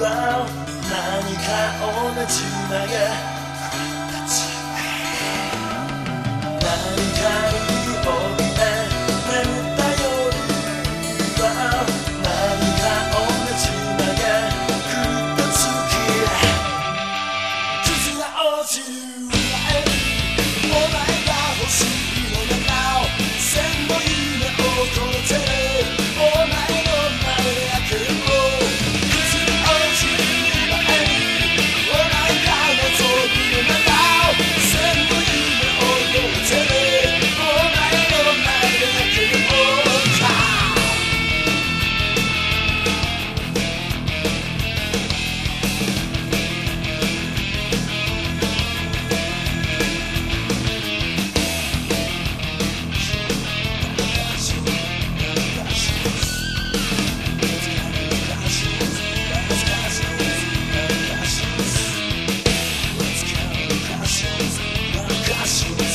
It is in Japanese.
は何か同じだが何かに怯え眠った夜何か同じがくっつき傷が落ちる。Yes.